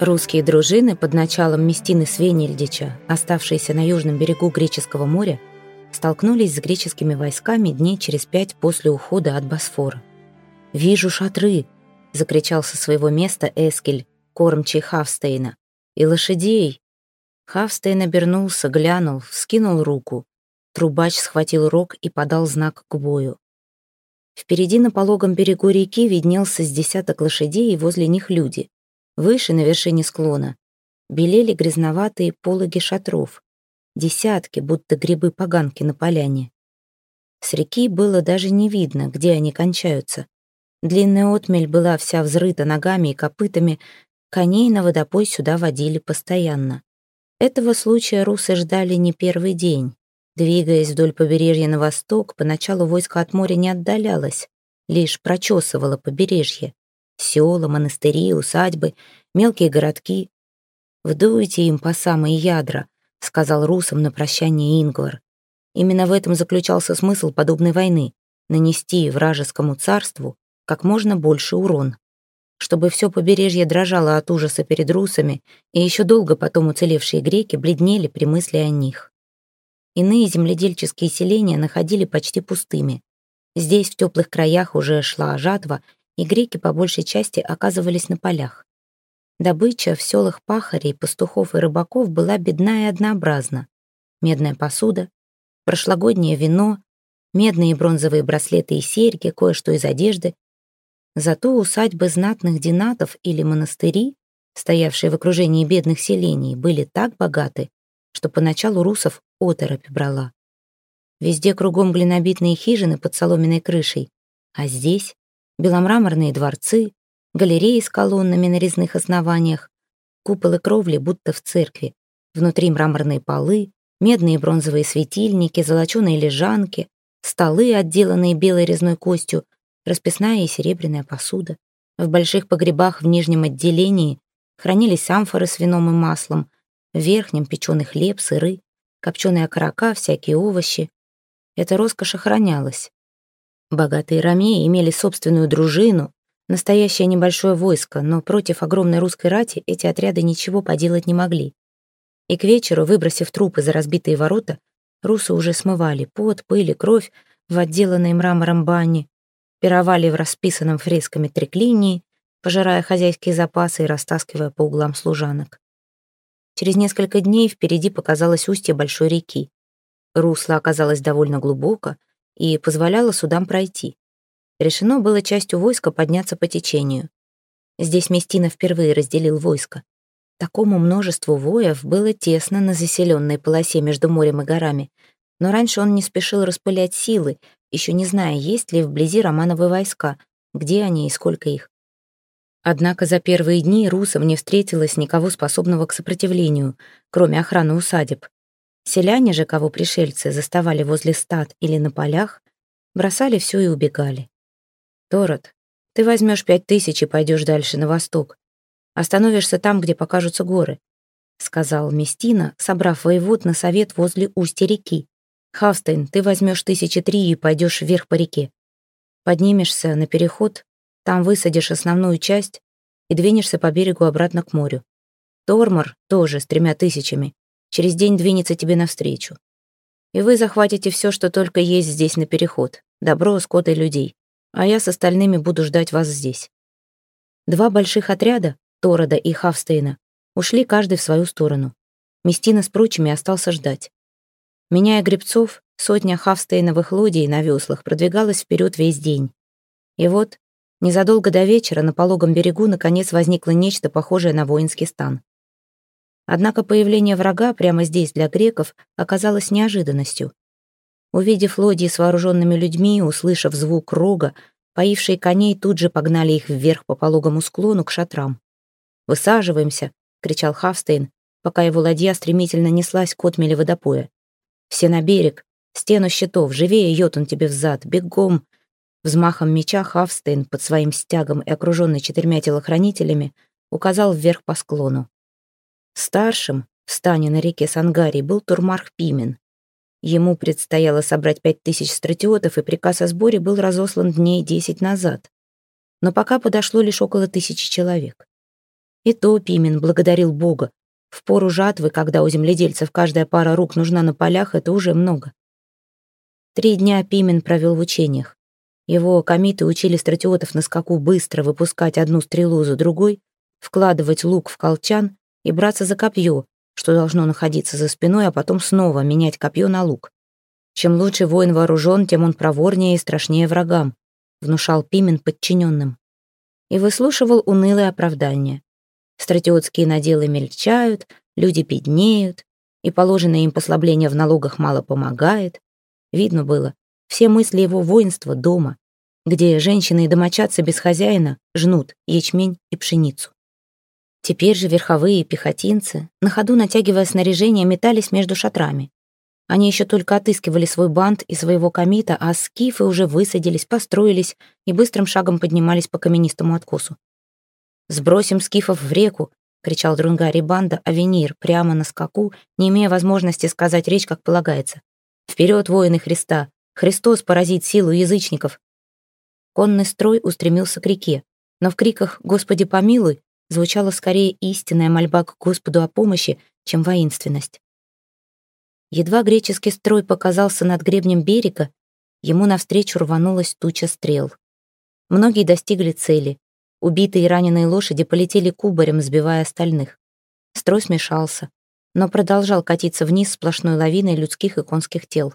Русские дружины под началом Местины Свенельдича, оставшиеся на южном берегу Греческого моря, столкнулись с греческими войсками дней через пять после ухода от Босфора. «Вижу шатры!» — закричал со своего места Эскель, кормчий Хавстейна. «И лошадей!» Хавстейн обернулся, глянул, вскинул руку. Трубач схватил рог и подал знак к бою. Впереди на пологом берегу реки виднелся с десяток лошадей и возле них люди. Выше, на вершине склона, белели грязноватые пологи шатров. Десятки, будто грибы-поганки на поляне. С реки было даже не видно, где они кончаются. Длинная отмель была вся взрыта ногами и копытами, коней на водопой сюда водили постоянно. Этого случая русы ждали не первый день. Двигаясь вдоль побережья на восток, поначалу войско от моря не отдалялось, лишь прочесывало побережье. Села, монастыри, усадьбы, мелкие городки. «Вдуйте им по самые ядра», — сказал русам на прощание Ингвар. Именно в этом заключался смысл подобной войны — нанести вражескому царству как можно больше урон. Чтобы все побережье дрожало от ужаса перед русами, и еще долго потом уцелевшие греки бледнели при мысли о них. Иные земледельческие селения находили почти пустыми. Здесь, в теплых краях, уже шла жатва, и греки по большей части оказывались на полях. Добыча в селах пахарей, пастухов и рыбаков была бедна и однообразна. Медная посуда, прошлогоднее вино, медные и бронзовые браслеты и серьги, кое-что из одежды. Зато усадьбы знатных динатов или монастыри, стоявшие в окружении бедных селений, были так богаты, что поначалу русов оторопь брала. Везде кругом глинобитные хижины под соломенной крышей, а здесь беломраморные дворцы, галереи с колоннами на резных основаниях, куполы кровли будто в церкви, внутри мраморные полы, медные и бронзовые светильники, золоченые лежанки, столы, отделанные белой резной костью, расписная и серебряная посуда. В больших погребах в нижнем отделении хранились амфоры с вином и маслом, в верхнем печеный хлеб, сыры, копченые окорока, всякие овощи. Эта роскошь охранялась. Богатые ромеи имели собственную дружину, настоящее небольшое войско, но против огромной русской рати эти отряды ничего поделать не могли. И к вечеру, выбросив трупы за разбитые ворота, русы уже смывали пот, пыль и кровь в отделанной мрамором бане, пировали в расписанном фресками триклинии, пожирая хозяйские запасы и растаскивая по углам служанок. Через несколько дней впереди показалось устье большой реки. Русло оказалось довольно глубоко, и позволяла судам пройти. Решено было частью войска подняться по течению. Здесь Местина впервые разделил войско. Такому множеству воев было тесно на заселенной полосе между морем и горами, но раньше он не спешил распылять силы, еще не зная, есть ли вблизи Романовы войска, где они и сколько их. Однако за первые дни русам не встретилось никого способного к сопротивлению, кроме охраны усадеб. Селяне же, кого пришельцы заставали возле стад или на полях, бросали все и убегали. «Торот, ты возьмешь пять тысяч и пойдешь дальше на восток. Остановишься там, где покажутся горы», — сказал Местина, собрав воевод на совет возле устья реки. «Хавстейн, ты возьмешь тысячи три и пойдешь вверх по реке. Поднимешься на переход, там высадишь основную часть и двинешься по берегу обратно к морю. Тормор тоже с тремя тысячами через день двинется тебе навстречу. И вы захватите все, что только есть здесь на переход, добро, скот и людей, а я с остальными буду ждать вас здесь. Два больших отряда, Торода и Хавстейна, ушли каждый в свою сторону. Местина с прочими остался ждать. Меняя гребцов, сотня Хавстейновых лодий на веслах продвигалась вперед весь день. И вот, незадолго до вечера на пологом берегу наконец возникло нечто похожее на воинский стан. Однако появление врага прямо здесь для греков оказалось неожиданностью. Увидев лодии с вооруженными людьми, услышав звук рога, поившие коней тут же погнали их вверх по пологому склону к шатрам. «Высаживаемся!» — кричал Хавстейн, пока его ладья стремительно неслась к отмели водопоя. «Все на берег! Стену щитов! Живее, Йотун, тебе взад! Бегом!» Взмахом меча Хавстейн под своим стягом и окруженный четырьмя телохранителями указал вверх по склону. Старшим в стане на реке Сангарий был Турмарх Пимен. Ему предстояло собрать пять тысяч стратиотов, и приказ о сборе был разослан дней десять назад. Но пока подошло лишь около тысячи человек. И то Пимен благодарил Бога. В пору жатвы, когда у земледельцев каждая пара рук нужна на полях, это уже много. Три дня Пимен провел в учениях. Его комиты учили стратиотов на скаку быстро выпускать одну стрелу за другой, вкладывать лук в колчан и браться за копье, что должно находиться за спиной, а потом снова менять копье на лук. Чем лучше воин вооружен, тем он проворнее и страшнее врагам, внушал Пимен подчиненным. И выслушивал унылые оправдания. Стратиотские наделы мельчают, люди беднеют, и положенное им послабление в налогах мало помогает. Видно было, все мысли его воинства дома, где женщины и домочадцы без хозяина жнут ячмень и пшеницу. Теперь же верховые пехотинцы, на ходу натягивая снаряжение, метались между шатрами. Они еще только отыскивали свой бант и своего комита, а скифы уже высадились, построились и быстрым шагом поднимались по каменистому откосу. «Сбросим скифов в реку!» — кричал Друнгари банда Авенир прямо на скаку, не имея возможности сказать речь, как полагается. «Вперед, воины Христа! Христос поразит силу язычников!» Конный строй устремился к реке, но в криках «Господи помилуй!» Звучала скорее истинная мольба к Господу о помощи, чем воинственность. Едва греческий строй показался над гребнем берега, ему навстречу рванулась туча стрел. Многие достигли цели. Убитые и раненые лошади полетели кубарем, сбивая остальных. Строй смешался, но продолжал катиться вниз сплошной лавиной людских и конских тел.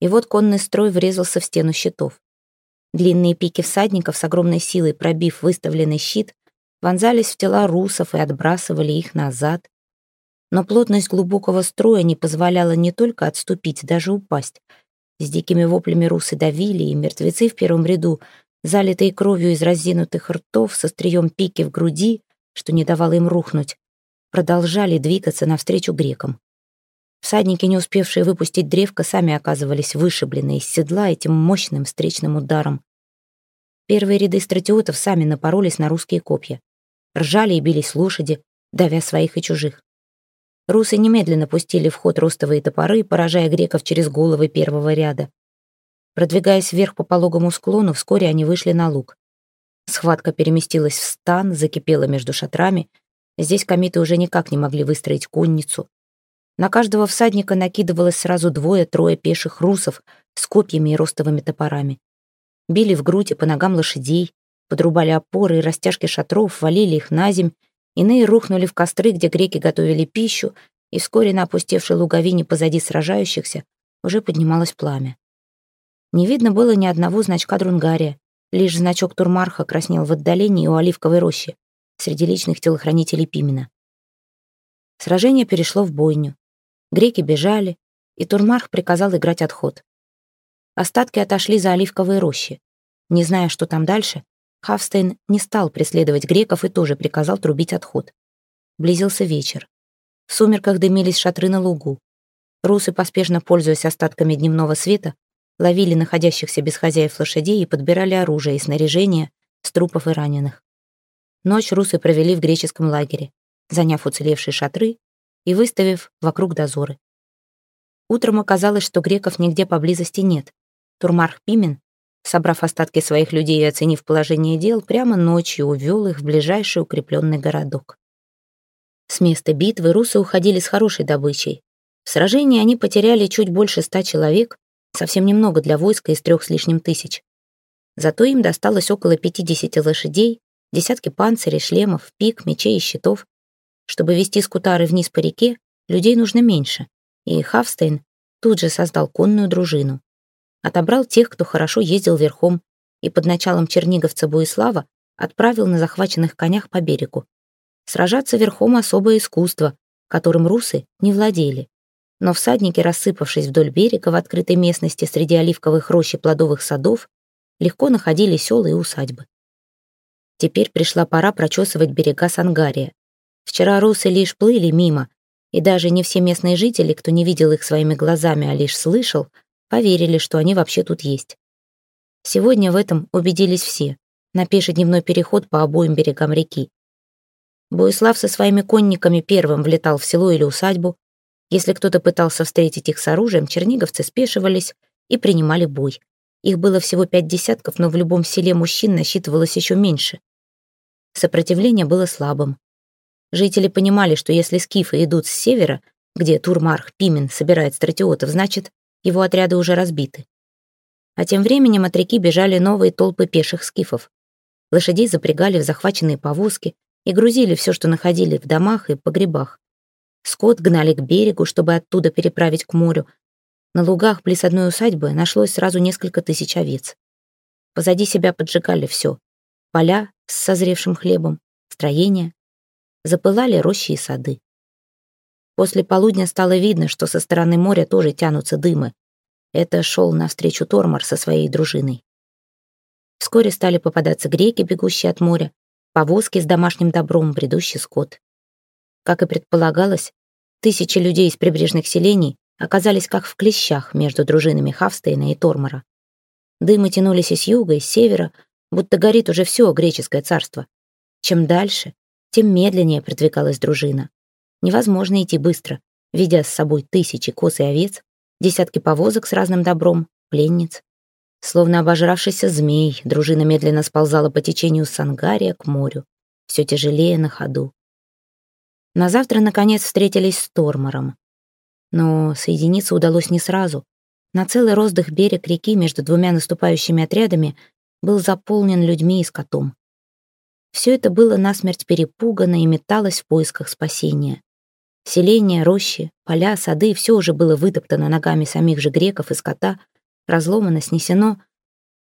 И вот конный строй врезался в стену щитов. Длинные пики всадников с огромной силой, пробив выставленный щит, вонзались в тела русов и отбрасывали их назад но плотность глубокого строя не позволяла не только отступить, даже упасть. С дикими воплями русы давили, и мертвецы в первом ряду, залитые кровью из разинутых ртов, со стрием пики в груди, что не давало им рухнуть, продолжали двигаться навстречу грекам. Всадники, не успевшие выпустить древко, сами оказывались вышиблены из седла этим мощным встречным ударом. Первые ряды стратиотов сами напоролись на русские копья. Ржали и бились лошади, давя своих и чужих. Русы немедленно пустили в ход ростовые топоры, поражая греков через головы первого ряда. Продвигаясь вверх по пологому склону, вскоре они вышли на луг. Схватка переместилась в стан, закипела между шатрами. Здесь комиты уже никак не могли выстроить конницу. На каждого всадника накидывалось сразу двое-трое пеших русов с копьями и ростовыми топорами. Били в грудь и по ногам лошадей, подрубали опоры и растяжки шатров, валили их на земь Иные рухнули в костры, где греки готовили пищу, и вскоре на опустевшей луговине позади сражающихся уже поднималось пламя. Не видно было ни одного значка Друнгария, лишь значок Турмарха краснел в отдалении у оливковой рощи, среди личных телохранителей Пимена. Сражение перешло в бойню. Греки бежали, и Турмарх приказал играть отход. Остатки отошли за оливковые рощи. Не зная, что там дальше, Хавстейн не стал преследовать греков и тоже приказал трубить отход. Близился вечер. В сумерках дымились шатры на лугу. Русы, поспешно пользуясь остатками дневного света, ловили находящихся без хозяев лошадей и подбирали оружие и снаряжение с трупов и раненых. Ночь русы провели в греческом лагере, заняв уцелевшие шатры и выставив вокруг дозоры. Утром оказалось, что греков нигде поблизости нет. Турмарх Пимен Собрав остатки своих людей и оценив положение дел, прямо ночью увел их в ближайший укрепленный городок. С места битвы русы уходили с хорошей добычей. В сражении они потеряли чуть больше ста человек, совсем немного для войска из трех с лишним тысяч. Зато им досталось около 50 лошадей, десятки панцирей, шлемов, пик, мечей и щитов. Чтобы вести скутары вниз по реке, людей нужно меньше, и Хавстейн тут же создал конную дружину отобрал тех, кто хорошо ездил верхом, и под началом черниговца Буислава отправил на захваченных конях по берегу. Сражаться верхом — особое искусство, которым русы не владели. Но всадники, рассыпавшись вдоль берега в открытой местности среди оливковых рощ и плодовых садов, легко находили села и усадьбы. Теперь пришла пора прочесывать берега Сангария. Вчера русы лишь плыли мимо, и даже не все местные жители, кто не видел их своими глазами, а лишь слышал, поверили, что они вообще тут есть. Сегодня в этом убедились все, на пеший дневной переход по обоим берегам реки. Боислав со своими конниками первым влетал в село или усадьбу. Если кто-то пытался встретить их с оружием, черниговцы спешивались и принимали бой. Их было всего пять десятков, но в любом селе мужчин насчитывалось еще меньше. сопротивление было слабым. Жители понимали, что если скифы идут с севера, где Турмарх Пимен собирает стратиотов, значит, его отряды уже разбиты. А тем временем от реки бежали новые толпы пеших скифов. Лошадей запрягали в захваченные повозки и грузили все, что находили в домах и погребах. Скот гнали к берегу, чтобы оттуда переправить к морю. На лугах близ одной усадьбы нашлось сразу несколько тысяч овец. Позади себя поджигали все. Поля с созревшим хлебом, строения, запылали рощи и сады. После полудня стало видно, что со стороны моря тоже тянутся дымы. Это шел навстречу Тормор со своей дружиной. Вскоре стали попадаться греки, бегущие от моря, повозки с домашним добром, бредущий скот. Как и предполагалось, тысячи людей из прибрежных селений оказались как в клещах между дружинами Хавстейна и Тормора. Дымы тянулись и с юга, и севера, будто горит уже все греческое царство. Чем дальше, тем медленнее продвигалась дружина. Невозможно идти быстро, ведя с собой тысячи коз и овец, десятки повозок с разным добром, пленниц. Словно обожравшийся змей, дружина медленно сползала по течению Сангария к морю, все тяжелее на ходу. На завтра, наконец, встретились с Тормором. Но соединиться удалось не сразу. На целый роздых берег реки между двумя наступающими отрядами был заполнен людьми и скотом. Все это было насмерть перепугано и металось в поисках спасения. Селения, рощи, поля, сады — все уже было вытоптано ногами самих же греков и скота, разломано, снесено.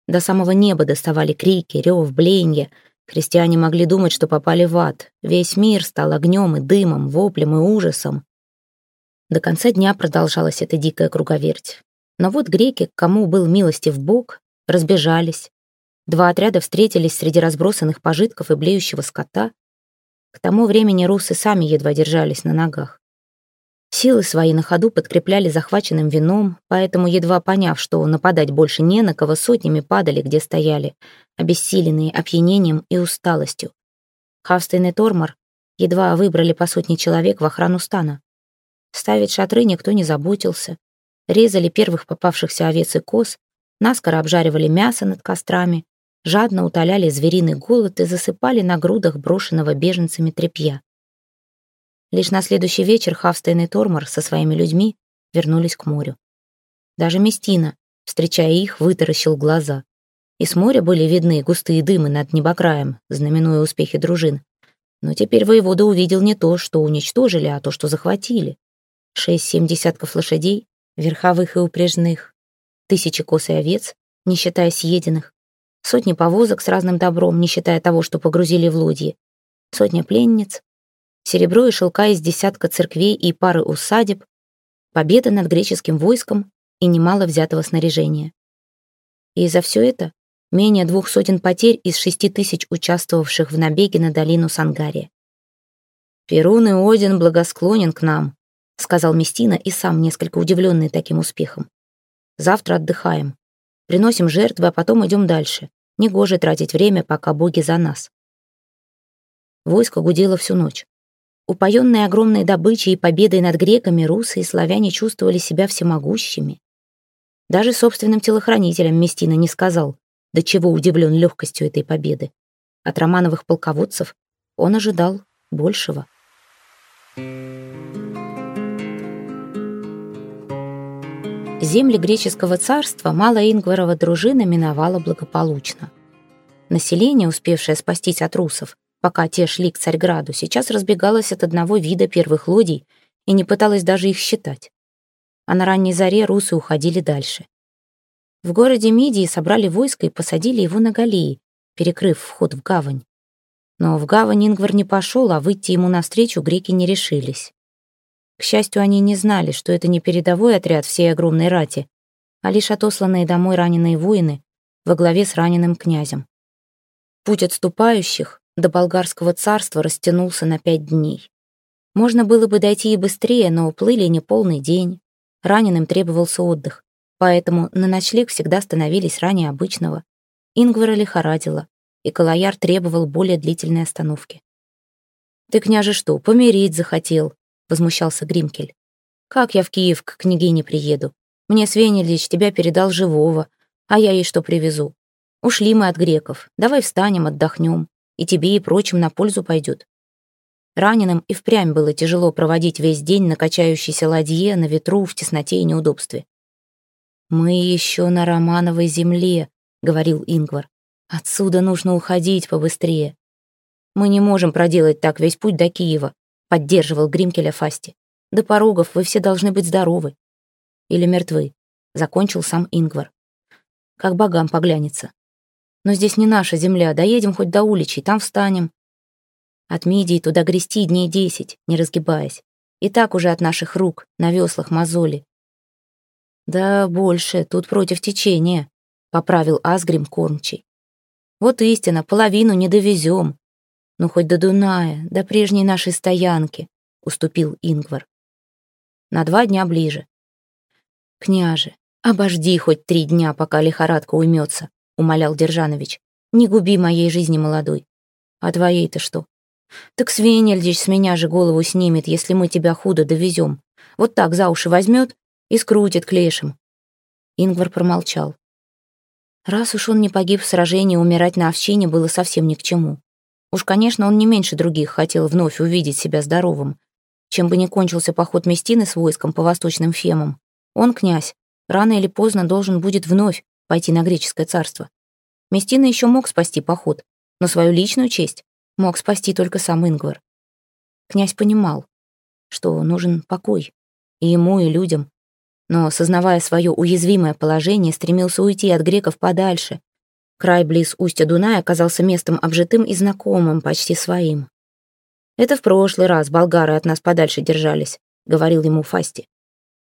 До самого неба доставали крики, рев, блеяние. Христиане могли думать, что попали в ад. Весь мир стал огнем и дымом, воплем и ужасом. До конца дня продолжалась эта дикая круговерть. Но вот греки, кому был милостив Бог, разбежались, Два отряда встретились среди разбросанных пожитков и блеющего скота. К тому времени русы сами едва держались на ногах. Силы свои на ходу подкрепляли захваченным вином, поэтому, едва поняв, что нападать больше не на кого, сотнями падали, где стояли, обессиленные опьянением и усталостью. Хавстейн и Тормор едва выбрали по сотне человек в охрану стана. Ставить шатры никто не заботился. Резали первых попавшихся овец и коз, наскоро обжаривали мясо над кострами, жадно утоляли звериный голод и засыпали на грудах брошенного беженцами тряпья. Лишь на следующий вечер Хавстейн и Тормор со своими людьми вернулись к морю. Даже Местина, встречая их, вытаращил глаза. И с моря были видны густые дымы над небокраем, знаменуя успехи дружин. Но теперь воевода увидел не то, что уничтожили, а то, что захватили. Шесть-семь десятков лошадей, верховых и упряжных, тысячи кос и овец, не считая съеденных, сотни повозок с разным добром, не считая того, что погрузили в лодьи, сотня пленниц, серебро и шелка из десятка церквей и пары усадеб, победа над греческим войском и немало взятого снаряжения. И за все это менее двух сотен потерь из шести тысяч участвовавших в набеге на долину Сангария. «Перун и Один благосклонен к нам», — сказал Местина и сам несколько удивленный таким успехом. «Завтра отдыхаем. Приносим жертвы, а потом идем дальше. Негоже тратить время, пока боги за нас. Войско гудело всю ночь. Упоенные огромной добычей и победой над греками, русы и славяне чувствовали себя всемогущими. Даже собственным телохранителям Местина не сказал, до чего удивлен легкостью этой победы. От романовых полководцев он ожидал большего. Thank you. Земли греческого царства малая Ингварова дружина миновала благополучно. Население, успевшее спастись от русов, пока те шли к Царьграду, сейчас разбегалось от одного вида первых лодий и не пыталось даже их считать. А на ранней заре русы уходили дальше. В городе Мидии собрали войско и посадили его на галеи, перекрыв вход в гавань. Но в гавань Ингвар не пошел, а выйти ему навстречу греки не решились. К счастью, они не знали, что это не передовой отряд всей огромной рати, а лишь отосланные домой раненые воины во главе с раненым князем. Путь отступающих до болгарского царства растянулся на пять дней. Можно было бы дойти и быстрее, но уплыли не полный день. Раненым требовался отдых, поэтому на ночлег всегда становились ранее обычного. Ингвара лихорадила, и Калаяр требовал более длительной остановки. «Ты, княже, что, помирить захотел?» Возмущался Гримкель. «Как я в Киев к княгине приеду? Мне Свенельич тебя передал живого, а я ей что привезу? Ушли мы от греков, давай встанем, отдохнем. и тебе, и прочим на пользу пойдет. Раненым и впрямь было тяжело проводить весь день на качающейся ладье, на ветру, в тесноте и неудобстве. «Мы еще на Романовой земле», — говорил Ингвар. «Отсюда нужно уходить побыстрее». «Мы не можем проделать так весь путь до Киева», — поддерживал Гримкеля Фасти. «До порогов вы все должны быть здоровы». «Или мертвы», — закончил сам Ингвар. «Как богам поглянется». «Но здесь не наша земля, доедем хоть до уличей, там встанем». От мидии туда грести дней десять, не разгибаясь. И так уже от наших рук, на веслах мозоли. Да больше, тут против течения, поправил Асгрим кормчий. Вот истина, половину не довезем. Ну, хоть до Дуная, до прежней нашей стоянки, уступил Ингвар. На два дня ближе. Княже, обожди хоть три дня, пока лихорадка уймется, умолял Держанович. Не губи моей жизни молодой. А твоей-то что? Так Свенельдич с меня же голову снимет, если мы тебя худо довезем. Вот так за уши возьмет и скрутит клешем. Ингвар промолчал. Раз уж он не погиб в сражении, умирать на овчине было совсем ни к чему. Уж, конечно, он не меньше других хотел вновь увидеть себя здоровым. Чем бы ни кончился поход Местины с войском по восточным фемам, он, князь, рано или поздно должен будет вновь пойти на греческое царство. Местина еще мог спасти поход, но свою личную честь мог спасти только сам Ингвар. Князь понимал, что нужен покой и ему, и людям, но, осознавая свое уязвимое положение, стремился уйти от греков подальше. Край близ устья Дуная оказался местом обжитым и знакомым, почти своим. «Это в прошлый раз болгары от нас подальше держались», — говорил ему Фасти.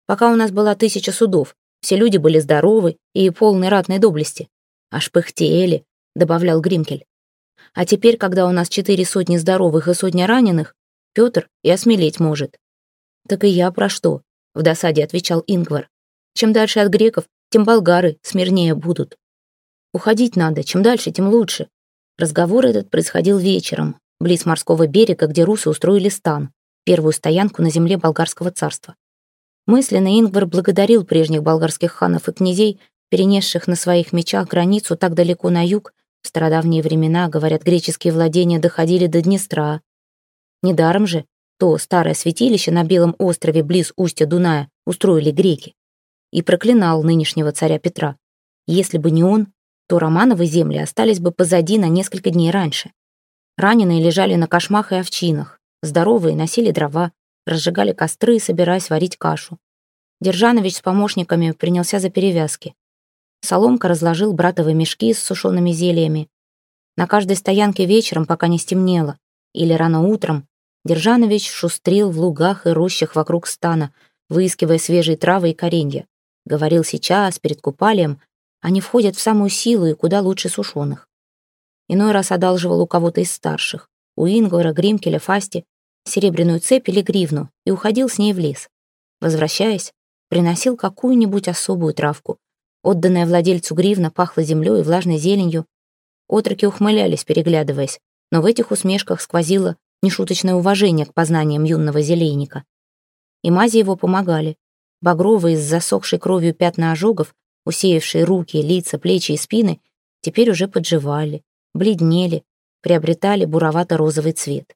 «Пока у нас была тысяча судов, все люди были здоровы и полны ратной доблести. Аж пыхтели», — добавлял Гримкель. А теперь, когда у нас четыре сотни здоровых и сотня раненых, Петр и осмелеть может. Так и я про что? В досаде отвечал Ингвар. Чем дальше от греков, тем болгары смирнее будут. Уходить надо, чем дальше, тем лучше. Разговор этот происходил вечером, близ морского берега, где русы устроили стан, первую стоянку на земле болгарского царства. Мысленно Ингвар благодарил прежних болгарских ханов и князей, перенесших на своих мечах границу так далеко на юг, в стародавние времена, говорят, греческие владения доходили до Днестра. Недаром же то старое святилище на Белом острове близ устья Дуная устроили греки. И проклинал нынешнего царя Петра. Если бы не он, то Романовы земли остались бы позади на несколько дней раньше. Раненые лежали на кошмах и овчинах, здоровые носили дрова, разжигали костры, собираясь варить кашу. Держанович с помощниками принялся за перевязки. Соломка разложил братовые мешки с сушеными зельями. На каждой стоянке вечером, пока не стемнело, или рано утром, Держанович шустрил в лугах и рощах вокруг стана, выискивая свежие травы и коренья. Говорил сейчас, перед купалием, они входят в самую силу и куда лучше сушеных. Иной раз одалживал у кого-то из старших, у Ингвара, Гримкеля, Фасти, серебряную цепь или гривну и уходил с ней в лес. Возвращаясь, приносил какую-нибудь особую травку, Отданная владельцу гривна пахла землей и влажной зеленью. Отроки ухмылялись, переглядываясь, но в этих усмешках сквозило нешуточное уважение к познаниям юного зелейника. И мази его помогали. Багровые с засохшей кровью пятна ожогов, усеявшие руки, лица, плечи и спины, теперь уже подживали, бледнели, приобретали буровато-розовый цвет.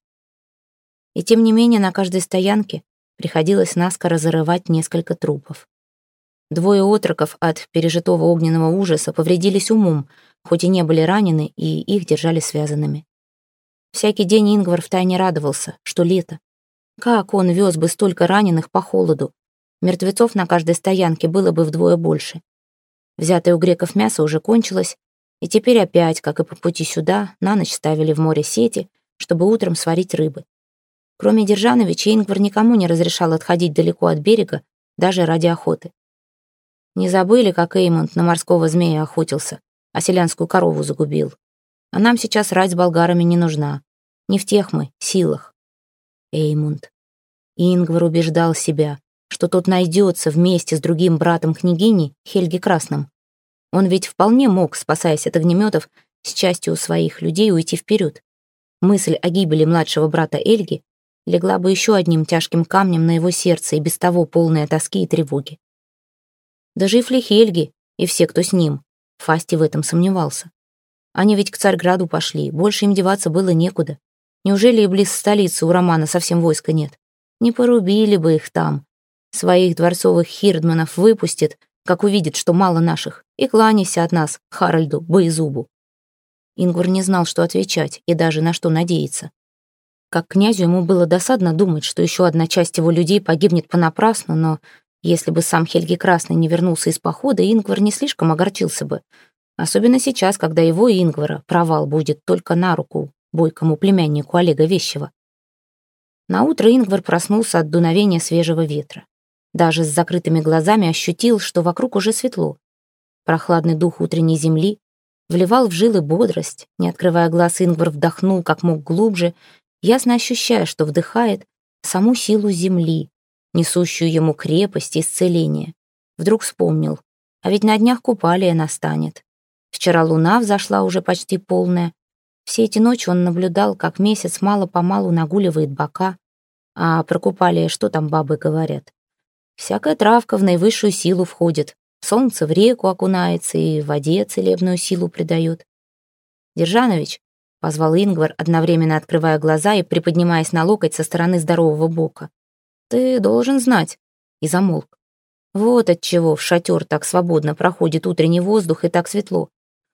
И тем не менее на каждой стоянке приходилось наскоро зарывать несколько трупов. Двое отроков от пережитого огненного ужаса повредились умом, хоть и не были ранены, и их держали связанными. Всякий день Ингвар втайне радовался, что лето. Как он вез бы столько раненых по холоду? Мертвецов на каждой стоянке было бы вдвое больше. Взятое у греков мясо уже кончилось, и теперь опять, как и по пути сюда, на ночь ставили в море сети, чтобы утром сварить рыбы. Кроме Держановича, Ингвар никому не разрешал отходить далеко от берега, даже ради охоты. Не забыли, как Эймонд на морского змея охотился, а селянскую корову загубил. А нам сейчас рать с болгарами не нужна. Не в тех мы, силах. Эймунд. Ингвар убеждал себя, что тот найдется вместе с другим братом княгини, Хельги Красным. Он ведь вполне мог, спасаясь от огнеметов, с частью своих людей уйти вперед. Мысль о гибели младшего брата Эльги легла бы еще одним тяжким камнем на его сердце и без того полное тоски и тревоги. Даже и Флихельги, и все, кто с ним. Фасти в этом сомневался. Они ведь к Царьграду пошли, больше им деваться было некуда. Неужели и близ столицы у Романа совсем войска нет? Не порубили бы их там. Своих дворцовых хирдманов выпустит, как увидит, что мало наших, и кланяйся от нас, Харальду, Боезубу. Ингвар не знал, что отвечать и даже на что надеяться. Как князю ему было досадно думать, что еще одна часть его людей погибнет понапрасну, но если бы сам Хельги Красный не вернулся из похода, Ингвар не слишком огорчился бы. Особенно сейчас, когда его Ингвара провал будет только на руку бойкому племяннику Олега Вещева. Наутро Ингвар проснулся от дуновения свежего ветра. Даже с закрытыми глазами ощутил, что вокруг уже светло. Прохладный дух утренней земли вливал в жилы бодрость. Не открывая глаз, Ингвар вдохнул как мог глубже, ясно ощущая, что вдыхает саму силу земли, несущую ему крепость и исцеление. Вдруг вспомнил, а ведь на днях купалия настанет. Вчера луна взошла уже почти полная. Все эти ночи он наблюдал, как месяц мало-помалу нагуливает бока. А про купалия что там бабы говорят? Всякая травка в наивысшую силу входит. Солнце в реку окунается и в воде целебную силу придает. «Держанович», — позвал Ингвар, одновременно открывая глаза и приподнимаясь на локоть со стороны здорового бока. «Ты должен знать», — и замолк. Вот отчего в шатер так свободно проходит утренний воздух и так светло.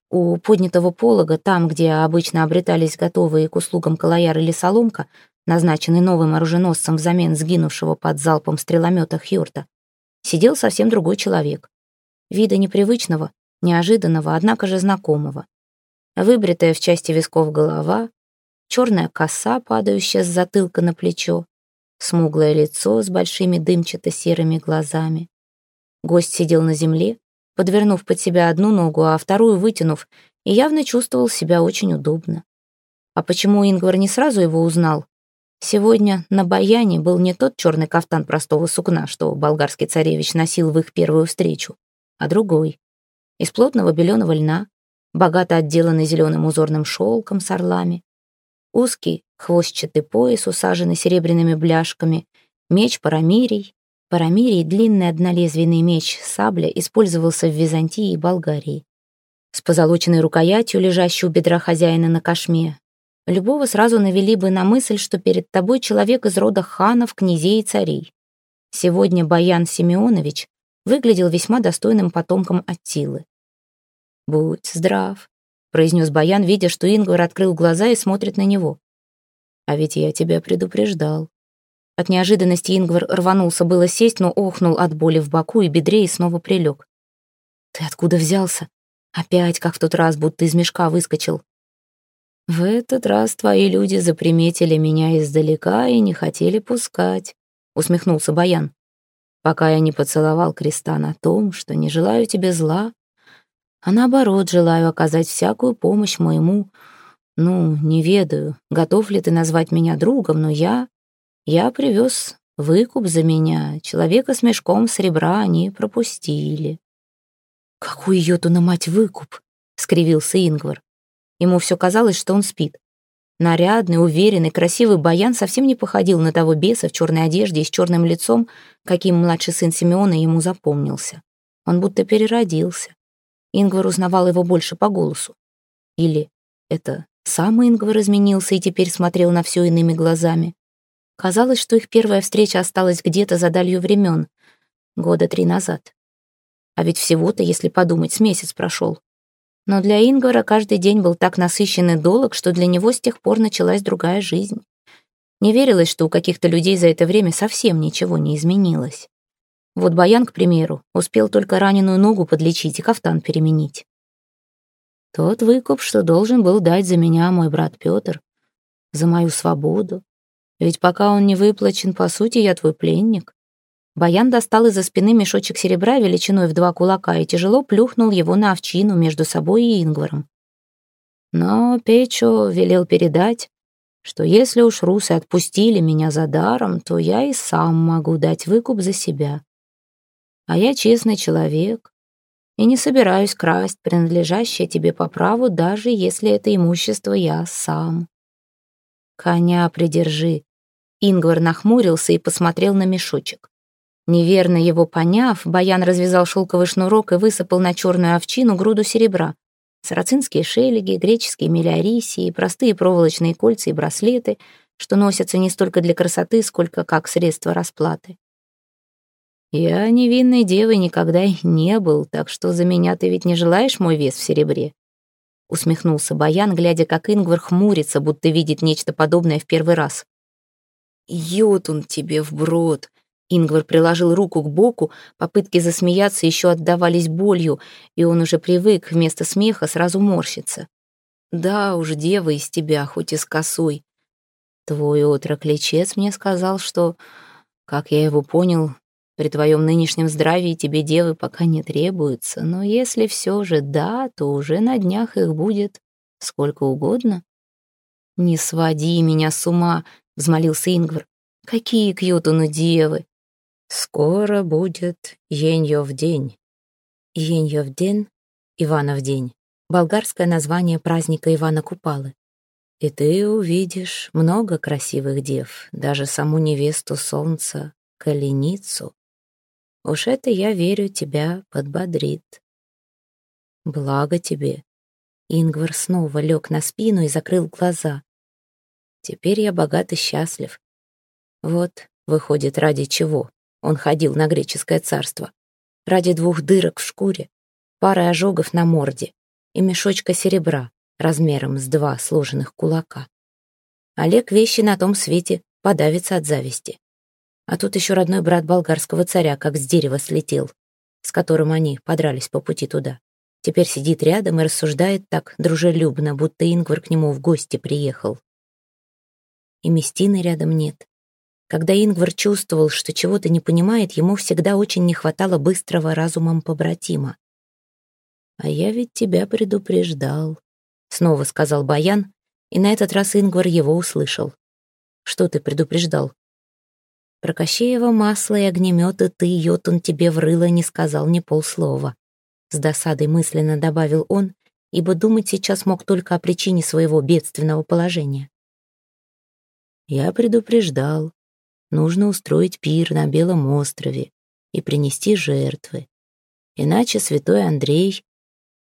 У поднятого полога, там, где обычно обретались готовые к услугам колояр или соломка, назначенный новым оруженосцем взамен сгинувшего под залпом стреломета Хьорта, сидел совсем другой человек. Вида непривычного, неожиданного, однако же знакомого. Выбритая в части висков голова, черная коса, падающая с затылка на плечо, смуглое лицо с большими дымчато-серыми глазами. Гость сидел на земле, подвернув под себя одну ногу, а вторую вытянув, и явно чувствовал себя очень удобно. А почему Ингвар не сразу его узнал? Сегодня на баяне был не тот черный кафтан простого сукна, что болгарский царевич носил в их первую встречу, а другой. Из плотного беленого льна, богато отделанный зеленым узорным шелком с орлами. Узкий хвостчатый пояс, усаженный серебряными бляшками, меч парамирий, Парамирий, длинный однолезвийный меч сабля, использовался в Византии и Болгарии. С позолоченной рукоятью, лежащей у бедра хозяина на кошме, любого сразу навели бы на мысль, что перед тобой человек из рода ханов, князей и царей. Сегодня Баян Семенович выглядел весьма достойным потомком Аттилы. «Будь здрав», — произнес Баян, видя, что Ингвар открыл глаза и смотрит на него. «А ведь я тебя предупреждал. От неожиданности Ингвар рванулся было сесть, но охнул от боли в боку и бедре и снова прилег. «Ты откуда взялся? Опять, как в тот раз, будто из мешка выскочил». «В этот раз твои люди заприметили меня издалека и не хотели пускать», — усмехнулся Баян. «Пока я не поцеловал креста на том, что не желаю тебе зла, а наоборот желаю оказать всякую помощь моему, ну, не ведаю, готов ли ты назвать меня другом, но я я привез выкуп за меня. Человека с мешком серебра они пропустили. «Какой йоту мать выкуп?» — скривился Ингвар. Ему все казалось, что он спит. Нарядный, уверенный, красивый баян совсем не походил на того беса в черной одежде и с черным лицом, каким младший сын Симеона ему запомнился. Он будто переродился. Ингвар узнавал его больше по голосу. Или это сам Ингвар изменился и теперь смотрел на все иными глазами. Казалось, что их первая встреча осталась где-то за далью времен, года три назад. А ведь всего-то, если подумать, с месяц прошел. Но для Ингвара каждый день был так насыщен и долг, что для него с тех пор началась другая жизнь. Не верилось, что у каких-то людей за это время совсем ничего не изменилось. Вот Баян, к примеру, успел только раненую ногу подлечить и кафтан переменить. Тот выкуп, что должен был дать за меня мой брат Петр, за мою свободу, ведь пока он не выплачен, по сути, я твой пленник. Баян достал из-за спины мешочек серебра величиной в два кулака и тяжело плюхнул его на овчину между собой и Ингваром. Но Печо велел передать, что если уж русы отпустили меня за даром, то я и сам могу дать выкуп за себя. А я честный человек и не собираюсь красть принадлежащее тебе по праву, даже если это имущество я сам. Коня придержи, Ингвар нахмурился и посмотрел на мешочек. Неверно его поняв, Баян развязал шелковый шнурок и высыпал на черную овчину груду серебра. Сарацинские шелеги, греческие мелиорисии, простые проволочные кольца и браслеты, что носятся не столько для красоты, сколько как средство расплаты. Я невинной девой никогда и не был, так что за меня ты ведь не желаешь мой вес в серебре? Усмехнулся Баян, глядя, как Ингвар хмурится, будто видит нечто подобное в первый раз. «Йод он тебе вброд!» Ингвар приложил руку к боку, попытки засмеяться еще отдавались болью, и он уже привык вместо смеха сразу морщиться. «Да уж, дева из тебя, хоть и с косой. Твой отрок-лечец мне сказал, что, как я его понял, при твоем нынешнем здравии тебе девы пока не требуются, но если все же да, то уже на днях их будет сколько угодно. «Не своди меня с ума», — взмолился Ингвар. «Какие к Ютуну девы?» «Скоро будет Еньев день». Еньев день, Иванов день. Болгарское название праздника Ивана Купалы. И ты увидишь много красивых дев, даже саму невесту солнца, Калиницу. Уж это, я верю, тебя подбодрит. Благо тебе. Ингвар снова лег на спину и закрыл глаза. Теперь я богат и счастлив. Вот, выходит, ради чего он ходил на греческое царство. Ради двух дырок в шкуре, пары ожогов на морде и мешочка серебра размером с два сложенных кулака. Олег вещи на том свете подавится от зависти. А тут еще родной брат болгарского царя как с дерева слетел, с которым они подрались по пути туда. Теперь сидит рядом и рассуждает так дружелюбно, будто Ингвар к нему в гости приехал. И Местины рядом нет. Когда Ингвар чувствовал, что чего-то не понимает, ему всегда очень не хватало быстрого разумом побратима. «А я ведь тебя предупреждал», — снова сказал Баян, и на этот раз Ингвар его услышал. «Что ты предупреждал?» Про Кощеева масло и огнеметы ты, Йотун, тебе врыло, не сказал ни полслова. С досадой мысленно добавил он, ибо думать сейчас мог только о причине своего бедственного положения. Я предупреждал. Нужно устроить пир на Белом острове и принести жертвы. Иначе святой Андрей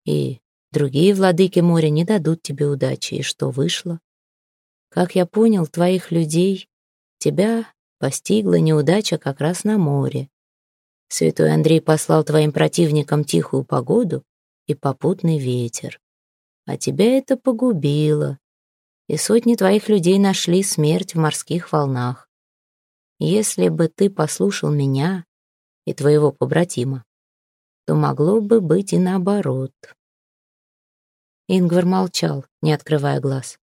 и другие владыки моря не дадут тебе удачи. И что вышло? Как я понял, твоих людей, тебя постигла неудача как раз на море. Святой Андрей послал твоим противникам тихую погоду и попутный ветер. А тебя это погубило, и сотни твоих людей нашли смерть в морских волнах. Если бы ты послушал меня и твоего побратима, то могло бы быть и наоборот. Ингвар молчал, не открывая глаз.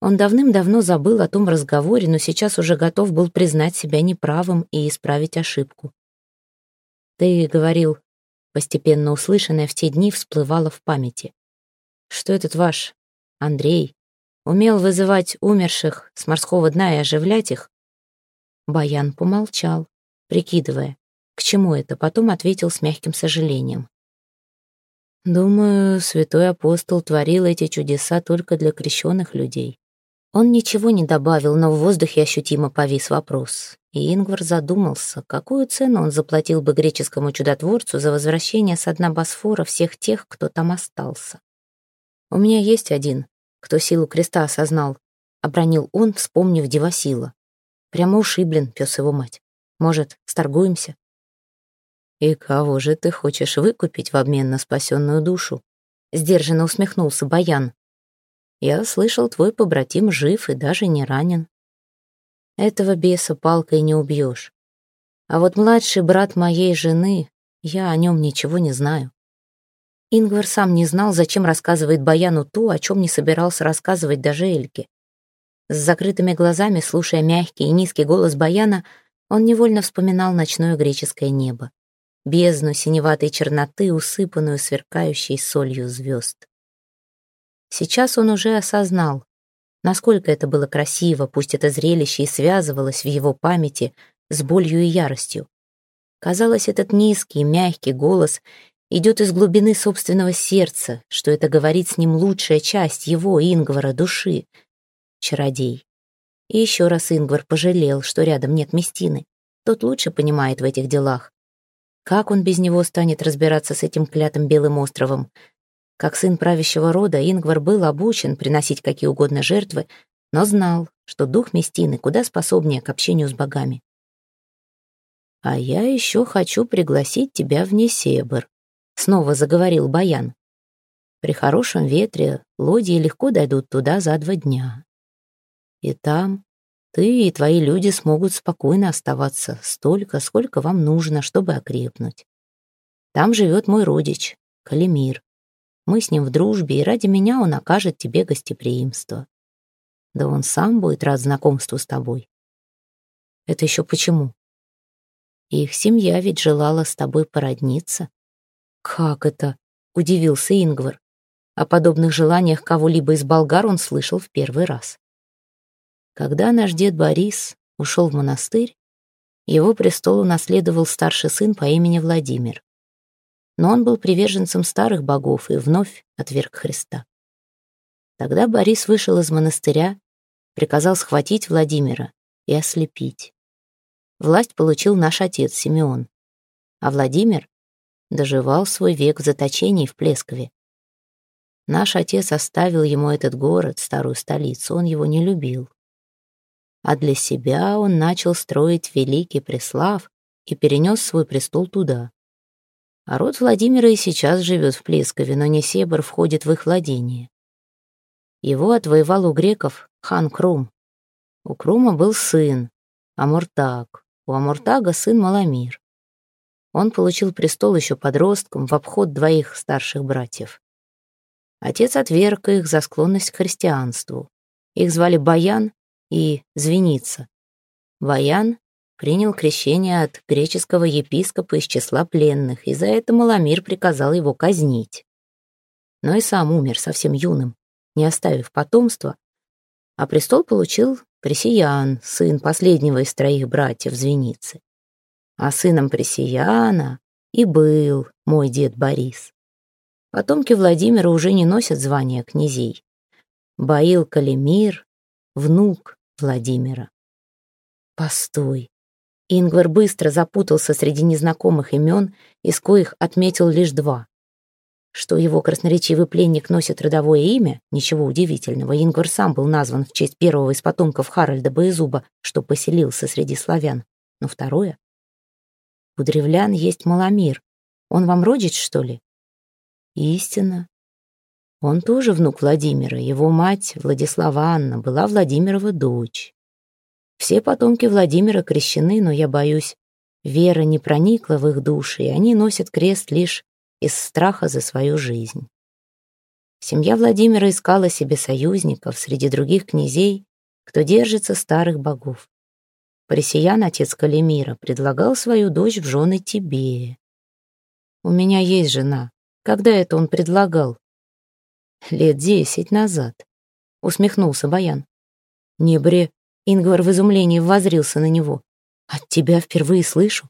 Он давным-давно забыл о том разговоре, но сейчас уже готов был признать себя неправым и исправить ошибку. «Ты говорил...» Постепенно услышанное в те дни всплывало в памяти. «Что этот ваш Андрей умел вызывать умерших с морского дна и оживлять их?» Баян помолчал, прикидывая, к чему это, потом ответил с мягким сожалением. «Думаю, святой апостол творил эти чудеса только для крещенных людей. Он ничего не добавил, но в воздухе ощутимо повис вопрос. И Ингвар задумался, какую цену он заплатил бы греческому чудотворцу за возвращение с дна Босфора всех тех, кто там остался. «У меня есть один, кто силу креста осознал», — обронил он, вспомнив Девасила. «Прямо ушиблен, пес его мать. Может, сторгуемся?» «И кого же ты хочешь выкупить в обмен на спасенную душу?» Сдержанно усмехнулся Баян. Я слышал, твой побратим жив и даже не ранен. Этого беса палкой не убьешь. А вот младший брат моей жены, я о нем ничего не знаю. Ингвар сам не знал, зачем рассказывает Баяну то, о чем не собирался рассказывать даже Эльке. С закрытыми глазами, слушая мягкий и низкий голос Баяна, он невольно вспоминал ночное греческое небо, бездну синеватой черноты, усыпанную сверкающей солью звезд. Сейчас он уже осознал, насколько это было красиво, пусть это зрелище и связывалось в его памяти с болью и яростью. Казалось, этот низкий, мягкий голос идет из глубины собственного сердца, что это говорит с ним лучшая часть его, Ингвара, души. Чародей. И еще раз Ингвар пожалел, что рядом нет Местины. Тот лучше понимает в этих делах. Как он без него станет разбираться с этим клятым белым островом? Как сын правящего рода, Ингвар был обучен приносить какие угодно жертвы, но знал, что дух Местины куда способнее к общению с богами. «А я еще хочу пригласить тебя в Несебр», — снова заговорил Баян. «При хорошем ветре лодии легко дойдут туда за два дня. И там ты и твои люди смогут спокойно оставаться столько, сколько вам нужно, чтобы окрепнуть. Там живет мой родич, Калимир. Мы с ним в дружбе, и ради меня он окажет тебе гостеприимство. Да он сам будет рад знакомству с тобой. Это еще почему? Их семья ведь желала с тобой породниться. Как это? Удивился Ингвар. О подобных желаниях кого-либо из болгар он слышал в первый раз. Когда наш дед Борис ушел в монастырь, его престол унаследовал старший сын по имени Владимир. Но он был приверженцем старых богов и вновь отверг Христа. Тогда Борис вышел из монастыря, приказал схватить Владимира и ослепить. Власть получил наш отец Симеон, а Владимир доживал свой век в заточении в Плескове. Наш отец оставил ему этот город, старую столицу, он его не любил. А для себя он начал строить великий Преслав и перенес свой престол туда. А род Владимира и сейчас живет в Плескове, но не Себр входит в их владение. Его отвоевал у греков хан Крум. У Крума был сын, Амуртаг. У Амуртага сын Маламир. Он получил престол еще подростком в обход двоих старших братьев. Отец отверг их за склонность к христианству. Их звали Баян и Звеница. Баян принял крещение от греческого епископа из числа пленных, и за это Маламир приказал его казнить. Но и сам умер совсем юным, не оставив потомства, а престол получил Пресиян, сын последнего из троих братьев Звеницы. А сыном Пресияна и был мой дед Борис. Потомки Владимира уже не носят звания князей. Баил Калимир, внук Владимира. Постой. Ингвар быстро запутался среди незнакомых имен, из коих отметил лишь два. Что его красноречивый пленник носит родовое имя, ничего удивительного. Ингвар сам был назван в честь первого из потомков Харальда Боезуба, что поселился среди славян. Но второе? У древлян есть Маламир. Он вам родич, что ли? Истина. Он тоже внук Владимира. Его мать, Владислава Анна, была Владимирова дочь. Все потомки Владимира крещены, но я боюсь, вера не проникла в их души, и они носят крест лишь из страха за свою жизнь. Семья Владимира искала себе союзников среди других князей, кто держится старых богов. Парисиян, отец Калимира, предлагал свою дочь в жены тебе. У меня есть жена. Когда это он предлагал? Лет десять назад. Усмехнулся Баян. Не бре. Ингвар в изумлении возрился на него. От тебя впервые слышу.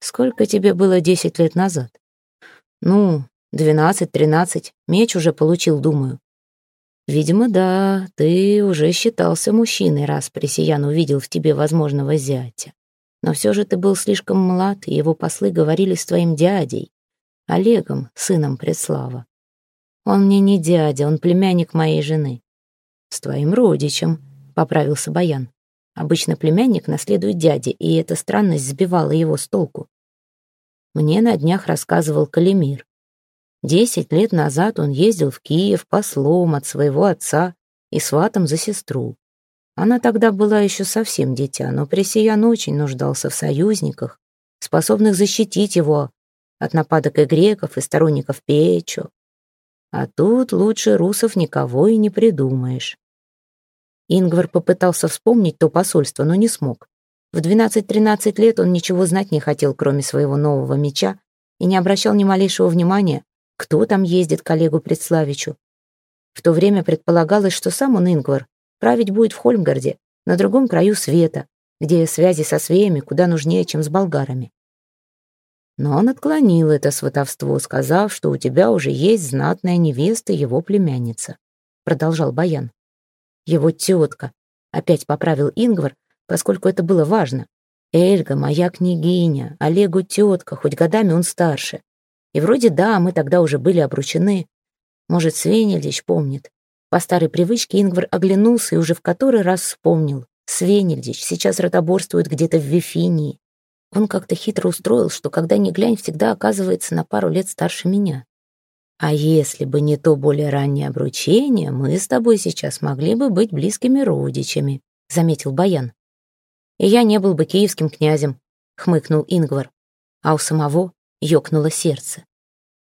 Сколько тебе было десять лет назад? Ну, двенадцать-тринадцать. Меч уже получил, думаю. Видимо, да, ты уже считался мужчиной, раз Пресиян увидел в тебе возможного зятя. Но все же ты был слишком млад, и его послы говорили с твоим дядей, Олегом, сыном Преслава. Он мне не дядя, он племянник моей жены. С твоим родичем, поправился Баян. Обычно племянник наследует дяде, и эта странность сбивала его с толку. Мне на днях рассказывал Калимир. Десять лет назад он ездил в Киев послом от своего отца и сватом за сестру. Она тогда была еще совсем дитя, но Пресиян очень нуждался в союзниках, способных защитить его от нападок и греков, и сторонников Печо. А тут лучше русов никого и не придумаешь. Ингвар попытался вспомнить то посольство, но не смог. В 12-13 лет он ничего знать не хотел, кроме своего нового меча, и не обращал ни малейшего внимания, кто там ездит к Олегу Предславичу. В то время предполагалось, что сам он, Ингвар, править будет в Хольмгарде, на другом краю света, где связи со свеями куда нужнее, чем с болгарами. Но он отклонил это сватовство, сказав, что у тебя уже есть знатная невеста, его племянница. Продолжал Баян. Его тетка, опять поправил Ингвар, поскольку это было важно. Эльга, моя княгиня, Олегу тетка, хоть годами он старше. И вроде да, мы тогда уже были обручены, Может, Свенельдич помнит. По старой привычке Ингвар оглянулся и уже в который раз вспомнил. Свенельдич сейчас ротоборствует где-то в Вифинии. Он как-то хитро устроил, что когда ни глянь, всегда оказывается на пару лет старше меня. А если бы не то более раннее обручение, мы с тобой сейчас могли бы быть близкими родичами, заметил Баян. И я не был бы киевским князем, хмыкнул Ингвар. А у самого ёкнуло сердце.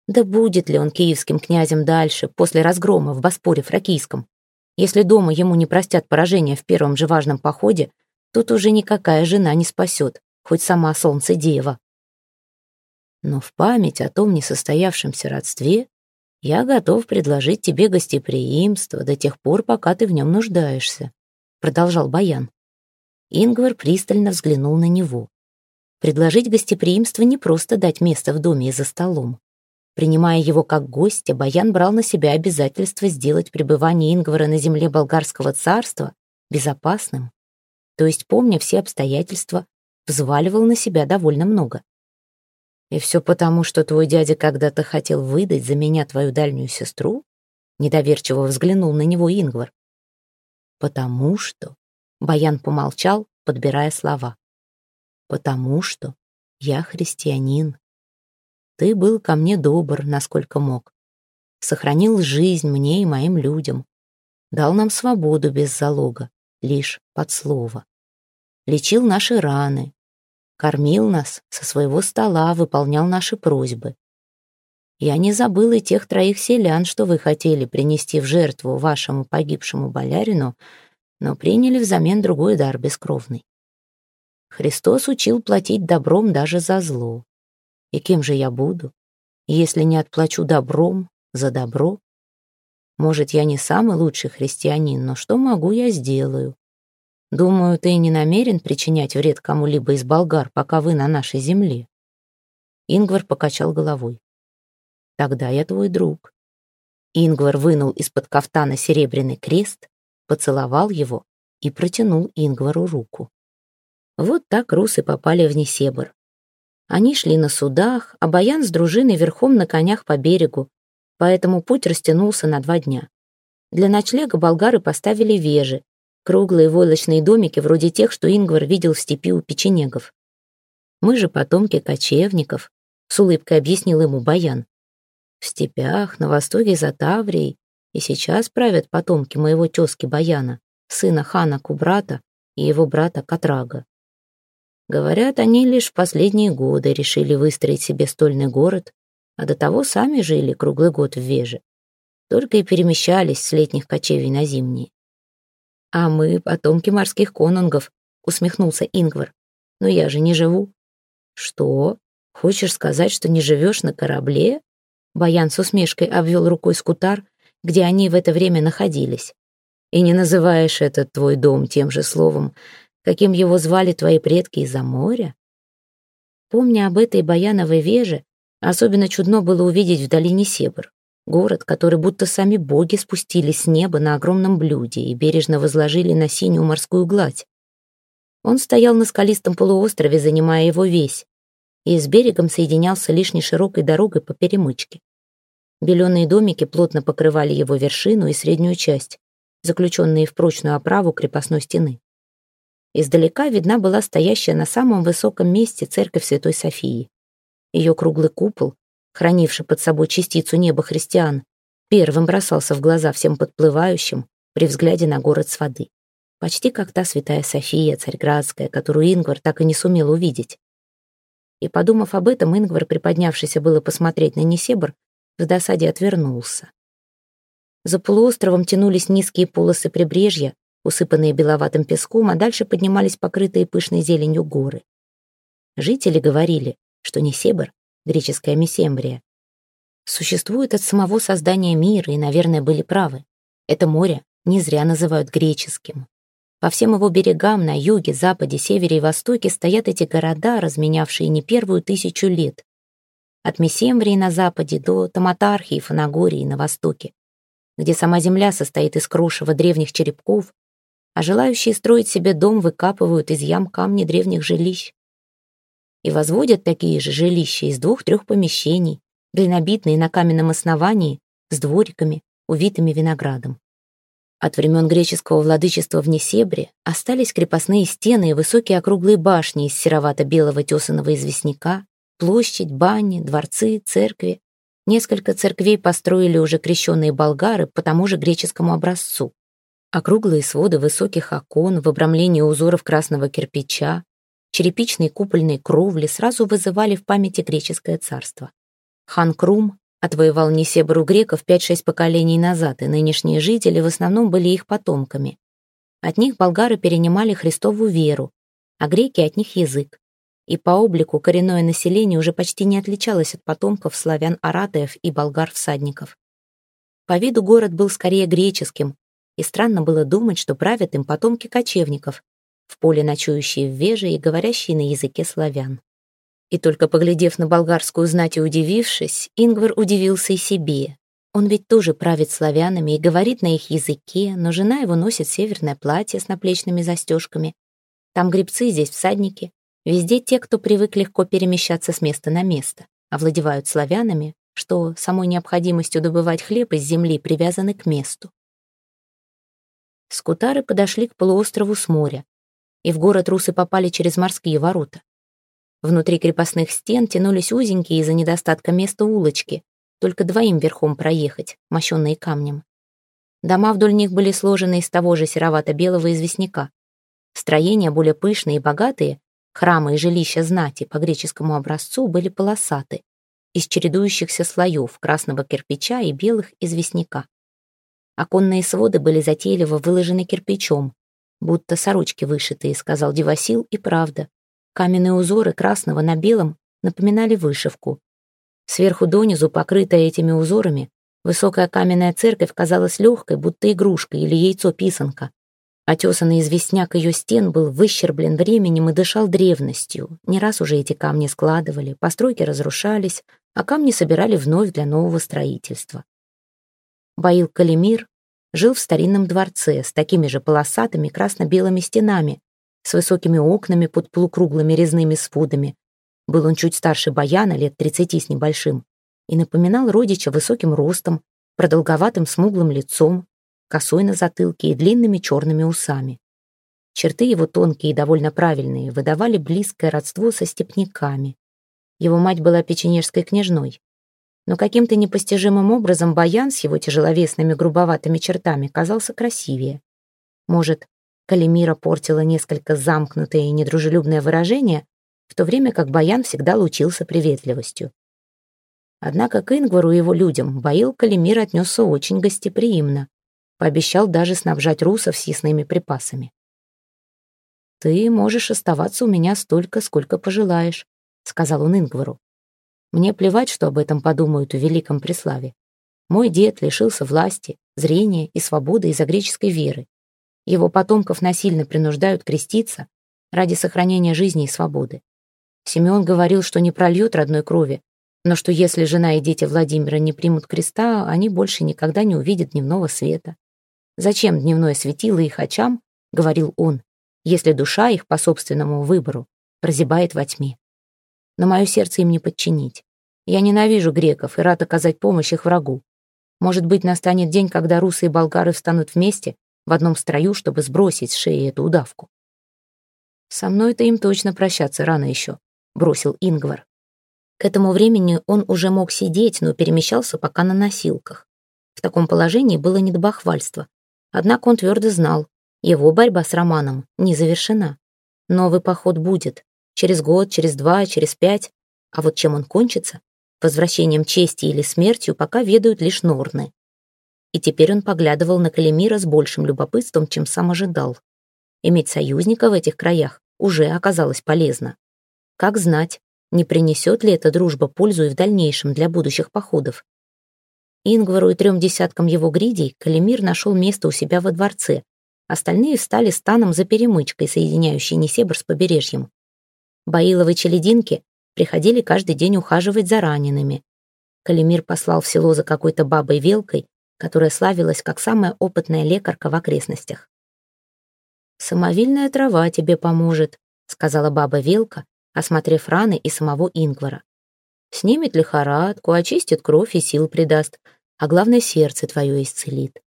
Да будет ли он киевским князем дальше, после разгрома в Боспоре Фракийском? Если дома ему не простят поражение в первом же важном походе, тут уже никакая жена не спасет, хоть сама солнце-дева. Но в память о том несостоявшемся родстве я готов предложить тебе гостеприимство до тех пор, пока ты в нем нуждаешься», — продолжал Баян. Ингвар пристально взглянул на него. Предложить гостеприимство не просто дать место в доме и за столом. Принимая его как гостя, Баян брал на себя обязательство сделать пребывание Ингвара на земле болгарского царства безопасным. То есть, помня все обстоятельства, взваливал на себя довольно много. И все потому, что твой дядя когда-то хотел выдать за меня твою дальнюю сестру? Недоверчиво взглянул на него Ингвар. Потому что... Баян помолчал, подбирая слова. Потому что я христианин. Ты был ко мне добр, насколько мог. Сохранил жизнь мне и моим людям. Дал нам свободу без залога, лишь под слово. Лечил наши раны, кормил нас со своего стола, выполнял наши просьбы. Я не забыл и тех троих селян, что вы хотели принести в жертву вашему погибшему болярину, но приняли взамен другой дар бескровный. Христос учил платить добром даже за зло. И кем же я буду, если не отплачу добром за добро? Может, я не самый лучший христианин, но что могу, я сделаю. Думаю, ты не намерен причинять вред кому-либо из болгар, пока вы на нашей земле. Ингвар покачал головой. Тогда я твой друг. Ингвар вынул из-под кафтана серебряный крест, поцеловал его и протянул Ингвару руку. Вот так русы попали в Несебр. Они шли на судах, а Баян с дружиной верхом на конях по берегу, поэтому путь растянулся на два дня. Для ночлега болгары поставили вежи, Круглые войлочные домики, вроде тех, что Ингвар видел в степи у печенегов. Мы же потомки кочевников, с улыбкой объяснил ему Баян. В степях, на востоке за Таврией, и сейчас правят потомки моего тезки Баяна, сына хана Кубрата и его брата Катрага. Говорят, они лишь в последние годы решили выстроить себе стольный город, а до того сами жили круглый год в Веже. Только и перемещались с летних кочевий на зимние. «А мы потомки морских конунгов», — усмехнулся Ингвар. «Но я же не живу». «Что? Хочешь сказать, что не живешь на корабле?» Баян с усмешкой обвел рукой скутар, где они в это время находились. «И не называешь этот твой дом тем же словом, каким его звали твои предки из-за моря?» Помня об этой Баяновой веже, особенно чудно было увидеть в долине Себр. Город, который будто сами боги спустились с неба на огромном блюде и бережно возложили на синюю морскую гладь. Он стоял на скалистом полуострове, занимая его весь, и с берегом соединялся лишь неширокой дорогой по перемычке. Беленые домики плотно покрывали его вершину и среднюю часть, заключенные в прочную оправу крепостной стены. Издалека видна была стоящая на самом высоком месте церковь Святой Софии. Ее круглый купол хранивший под собой частицу неба христиан, первым бросался в глаза всем подплывающим при взгляде на город с воды. Почти как та святая София, царьградская, которую Ингвар так и не сумел увидеть. И, подумав об этом, Ингвар, приподнявшийся было посмотреть на Несебр, в досаде отвернулся. За полуостровом тянулись низкие полосы прибрежья, усыпанные беловатым песком, а дальше поднимались покрытые пышной зеленью горы. Жители говорили, что Несебр греческая Месембрия, существует от самого создания мира и, наверное, были правы. Это море не зря называют греческим. По всем его берегам на юге, западе, севере и востоке стоят эти города, разменявшие не первую тысячу лет. От Месембрии на западе до Таматархи и Фанагории на востоке, где сама земля состоит из крошева древних черепков, а желающие строить себе дом выкапывают из ям камни древних жилищ и возводят такие же жилища из двух-трех помещений, глинобитные на каменном основании, с двориками, увитыми виноградом. От времен греческого владычества в Несебре остались крепостные стены и высокие округлые башни из серовато-белого тесаного известняка, площадь, бани, дворцы, церкви. Несколько церквей построили уже крещенные болгары по тому же греческому образцу. Округлые своды высоких окон в обрамлении узоров красного кирпича, черепичные купольные кровли сразу вызывали в памяти греческое царство. Хан Крум отвоевал Несебр у греков 5-6 поколений назад, и нынешние жители в основном были их потомками. От них болгары перенимали христову веру, а греки от них язык. И по облику коренное население уже почти не отличалось от потомков славян-аратаев и болгар-всадников. По виду город был скорее греческим, и странно было думать, что правят им потомки кочевников, в поле ночующие в веже и говорящие на языке славян. И только поглядев на болгарскую знать и удивившись, Ингвар удивился и себе. Он ведь тоже правит славянами и говорит на их языке, но жена его носит северное платье с наплечными застежками. Там гребцы, здесь всадники. Везде те, кто привык легко перемещаться с места на место, овладевают славянами, что самой необходимостью добывать хлеб из земли привязаны к месту. Скутары подошли к полуострову с моря, и в город русы попали через морские ворота. Внутри крепостных стен тянулись узенькие из-за недостатка места улочки, только двоим верхом проехать, мощенные камнем. Дома вдоль них были сложены из того же серовато-белого известняка. Строения более пышные и богатые, храмы и жилища знати по греческому образцу были полосаты, из чередующихся слоев красного кирпича и белых известняка. Оконные своды были затейливо выложены кирпичом, будто сорочки вышитые, сказал Девасил, и правда. Каменные узоры красного на белом напоминали вышивку. Сверху донизу, покрытая этими узорами, высокая каменная церковь казалась легкой, будто игрушка или яйцо-писанка. Отесанный известняк ее стен был выщерблен временем и дышал древностью. Не раз уже эти камни складывали, постройки разрушались, а камни собирали вновь для нового строительства. Баил Калимир жил в старинном дворце с такими же полосатыми красно-белыми стенами, с высокими окнами под полукруглыми резными сводами. Был он чуть старше Баяна, лет тридцати с небольшим, и напоминал родича высоким ростом, продолговатым смуглым лицом, косой на затылке и длинными черными усами. Черты его тонкие и довольно правильные выдавали близкое родство со степняками. Его мать была печенежской княжной. Но каким-то непостижимым образом Баян с его тяжеловесными грубоватыми чертами казался красивее. Может, Калимира портила несколько замкнутое и недружелюбное выражение, в то время как Баян всегда лучился приветливостью. Однако к Ингвару и его людям Баил Калимир отнесся очень гостеприимно, пообещал даже снабжать русов съестными припасами. «Ты можешь оставаться у меня столько, сколько пожелаешь», — сказал он Ингвару. «Мне плевать, что об этом подумают в великом преславе. Мой дед лишился власти, зрения и свободы из-за греческой веры. Его потомков насильно принуждают креститься ради сохранения жизни и свободы. Симеон говорил, что не прольет родной крови, но что если жена и дети Владимира не примут креста, они больше никогда не увидят дневного света. «Зачем дневное светило их очам?» — говорил он, «если душа их по собственному выбору прозябает во тьме. Но мое сердце им не подчинить. Я ненавижу греков и рад оказать помощь их врагу. Может быть, настанет день, когда русы и болгары встанут вместе в одном строю, чтобы сбросить с шеи эту удавку. «Со мной-то им точно прощаться рано еще», — бросил Ингвар. К этому времени он уже мог сидеть, но перемещался пока на носилках. В таком положении было не до бахвальства. Однако он твердо знал, его борьба с Романом не завершена. Новый поход будет. Через год, через два, через пять. А вот чем он кончится? Возвращением чести или смертью пока ведают лишь Норны и теперь он поглядывал на Калимира с большим любопытством, чем сам ожидал. Иметь союзника в этих краях уже оказалось полезно. Как знать, не принесет ли эта дружба пользу и в дальнейшем для будущих походов. Ингвару и трем десяткам его гридей Калимир нашел место у себя во дворце. Остальные встали станом за перемычкой, соединяющей Несебр с побережьем. Баиловы челединки приходили каждый день ухаживать за ранеными. Калимир послал в село за какой-то бабой-велкой, которая славилась как самая опытная лекарка в окрестностях. «Самовильная трава тебе поможет», — сказала баба Велка, осмотрев раны и самого Ингвара. «Снимет лихорадку, очистит кровь и сил придаст. а главное, сердце твое исцелит.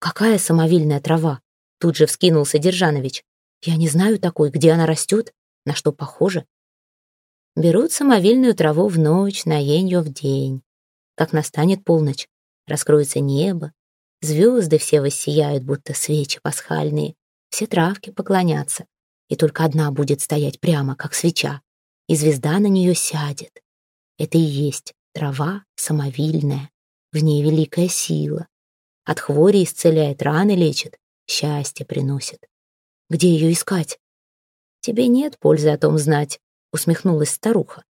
Какая самовильная трава? Тут же вскинулся Держанович. Я не знаю такой, где она растет, на что похожа. Берут самовильную траву в ночь, на енью в день. Как настанет полночь, раскроется небо, звезды все воссияют, будто свечи пасхальные, все травки поклонятся, и только одна будет стоять прямо, как свеча, и звезда на нее сядет. Это и есть трава самовильная, в ней великая сила. От хвори исцеляет, раны лечит, счастье приносит. Где ее искать? Тебе нет пользы о том знать, усмехнулась старуха.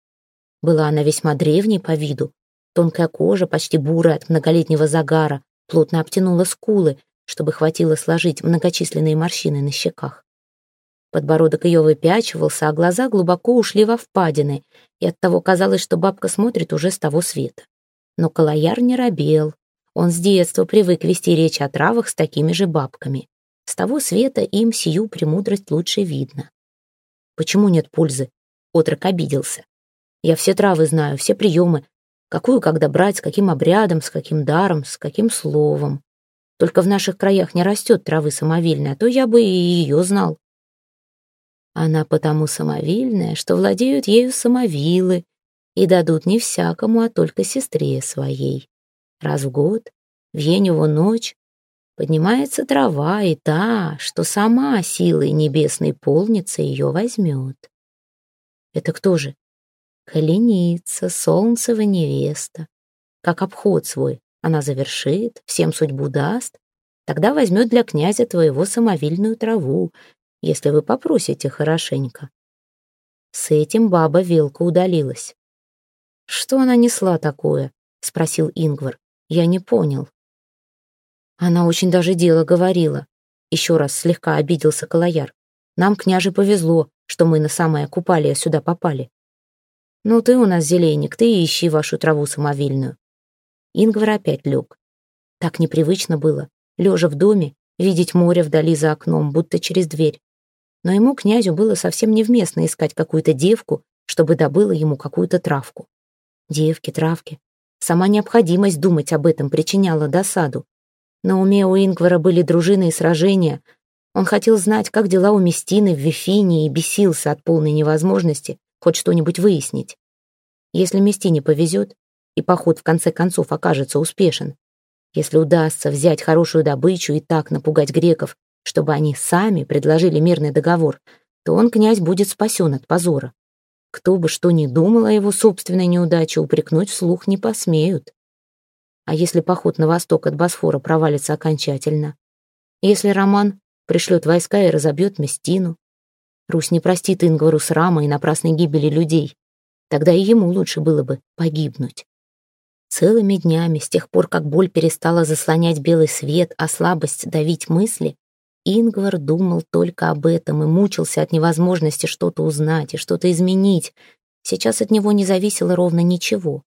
Была она весьма древней по виду. Тонкая кожа, почти бурая от многолетнего загара, плотно обтянула скулы, чтобы хватило сложить многочисленные морщины на щеках. Подбородок ее выпячивался, а глаза глубоко ушли во впадины, и оттого казалось, что бабка смотрит уже с того света. Но Калаяр не робел. Он с детства привык вести речь о травах с такими же бабками. С того света им сию премудрость лучше видно. Почему нет пользы? Отрок обиделся. Я все травы знаю, все приемы. Какую когда брать, с каким обрядом, с каким даром, с каким словом. Только в наших краях не растет травы самовильной, а то я бы и ее знал. Она потому самовильная, что владеют ею самовилы и дадут не всякому, а только сестре своей. Раз в год, в Еневу ночь, поднимается трава, и та, что сама силой небесной полнится, ее возьмет. Это кто же? Коленица, солнцева невеста. Как обход свой она завершит, всем судьбу даст, тогда возьмет для князя твоего самовильную траву, если вы попросите хорошенько. С этим баба Велка удалилась. «Что она несла такое?» — спросил Ингвар. «Я не понял». Она очень даже дело говорила. Еще раз слегка обиделся Калаяр. Нам, княже, повезло, что мы на самое купалие сюда попали. Ну ты у нас зеленик, ты ищи вашу траву самовильную. Ингвар опять лег. Так непривычно было, лежа в доме, видеть море вдали за окном, будто через дверь но ему, князю, было совсем невместно искать какую-то девку, чтобы добыла ему какую-то травку. Девки, травки. Сама необходимость думать об этом причиняла досаду. На уме у Ингвара были дружины и сражения. Он хотел знать, как дела у Местины в Вифине и бесился от полной невозможности хоть что-нибудь выяснить. Если Местине повезет, и поход в конце концов окажется успешен, если удастся взять хорошую добычу и так напугать греков, чтобы они сами предложили мирный договор, то он, князь, будет спасен от позора. Кто бы что ни думал о его собственной неудаче, упрекнуть вслух не посмеют. А если поход на восток от Босфора провалится окончательно? Если Роман пришлет войска и разобьет Местину? Русь не простит Ингвару срама и напрасной гибели людей. Тогда и ему лучше было бы погибнуть. Целыми днями, с тех пор, как боль перестала заслонять белый свет, а слабость давить мысли, Ингвар думал только об этом и мучился от невозможности что-то узнать и что-то изменить. Сейчас от него не зависело ровно ничего.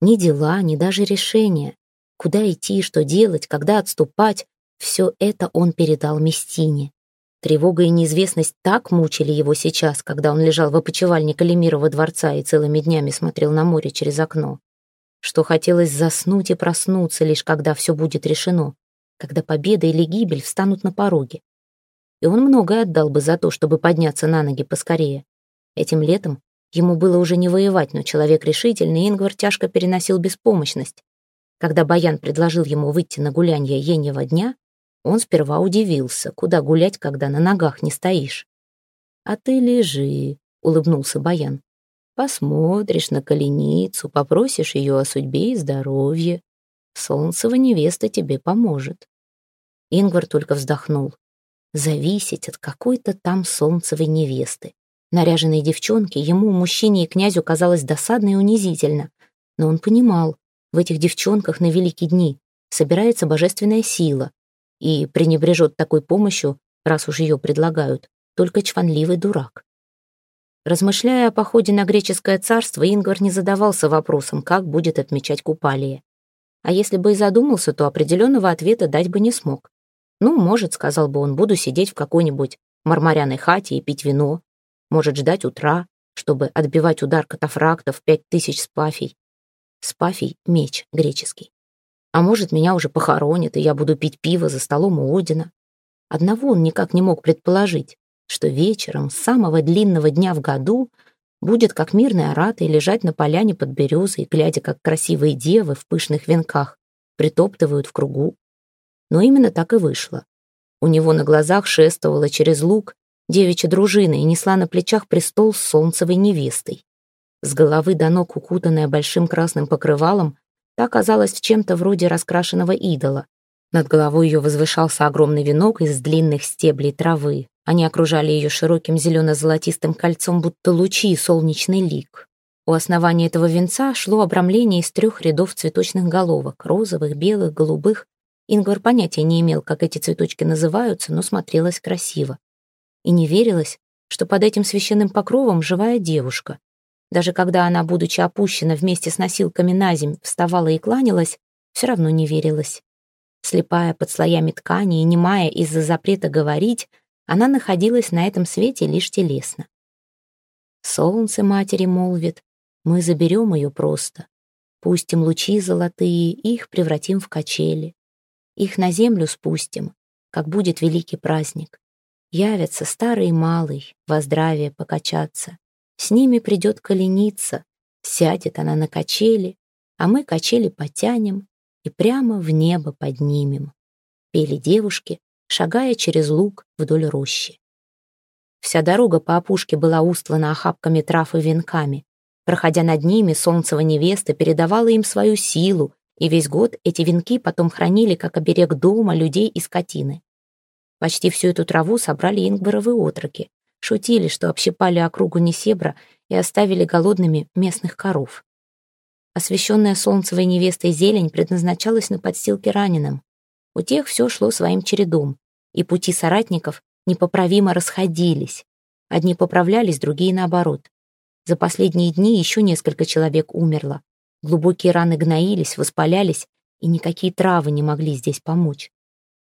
Ни дела, ни даже решения. Куда идти, что делать, когда отступать — все это он передал Местине. Тревога и неизвестность так мучили его сейчас, когда он лежал в опочивальне Калимирова дворца и целыми днями смотрел на море через окно, что хотелось заснуть и проснуться, лишь когда все будет решено когда победа или гибель встанут на пороге. И он многое отдал бы за то, чтобы подняться на ноги поскорее. Этим летом ему было уже не воевать, но человек решительный, Ингвар тяжко переносил беспомощность. Когда Баян предложил ему выйти на гулянье еньего дня, он сперва удивился, куда гулять, когда на ногах не стоишь. «А ты лежи», — улыбнулся Баян. «Посмотришь на коленицу, попросишь ее о судьбе и здоровье. Солнцева невеста тебе поможет. Ингвар только вздохнул. Зависеть от какой-то там солнцевой невесты. Наряженной девчонки ему, мужчине и князю казалось досадно и унизительно. Но он понимал, в этих девчонках на великие дни собирается божественная сила, и пренебрежет такой помощью, раз уж ее предлагают, только чванливый дурак. Размышляя о походе на греческое царство, Ингвар не задавался вопросом, как будет отмечать Купалия. А если бы и задумался, то определенного ответа дать бы не смог. Ну, может, сказал бы он, буду сидеть в какой-нибудь марморяной хате и пить вино. Может, ждать утра, чтобы отбивать удар катафрактов пять тысяч спафий. Спафий — меч греческий. А может, меня уже похоронят, и я буду пить пиво за столом у Одина. Одного он никак не мог предположить, что вечером самого длинного дня в году будет как мирный оратор лежать на поляне под березой, глядя, как красивые девы в пышных венках притоптывают в кругу. Но именно так и вышло. У него на глазах шествовала через луг девичья дружина и несла на плечах престол с солнцевой невестой. С головы до ног укутанная большим красным покрывалом, та казалась в чем-то вроде раскрашенного идола. Над головой ее возвышался огромный венок из длинных стеблей травы. Они окружали ее широким зелено-золотистым кольцом, будто лучи и солнечный лик. У основания этого венца шло обрамление из трех рядов цветочных головок — розовых, белых, голубых. Ингвар понятия не имел, как эти цветочки называются, но смотрелось красиво. И не верилось, что под этим священным покровом живая девушка. Даже когда она, будучи опущена вместе с носилками на земь, вставала и кланялась, все равно не верилось. Слепая под слоями ткани и немая из-за запрета говорить, она находилась на этом свете лишь телесно. Солнце матери молвит, мы заберем ее просто. Пустим лучи золотые, их превратим в качели. Их на землю спустим, как будет великий праздник. Явятся старый и малый, во здравие покачаться. С ними придет коленица, сядет она на качели, а мы качели потянем, и прямо в небо поднимем. Пели девушки, шагая через луг вдоль рощи. Вся дорога по опушке была устлана охапками трав и венками. Проходя над ними, солнцева невеста передавала им свою силу, и весь год эти венки потом хранили как оберег дома, людей и скотины. Почти всю эту траву собрали ингваровы отроки. Шутили, что общипали округу Несебра и оставили голодными местных коров. Освещенная солнцевой невестой зелень предназначалась на подстилке раненым. У тех все шло своим чередом, и пути соратников непоправимо расходились. Одни поправлялись, другие наоборот. За последние дни еще несколько человек умерло. Глубокие раны гноились, воспалялись, и никакие травы не могли здесь помочь.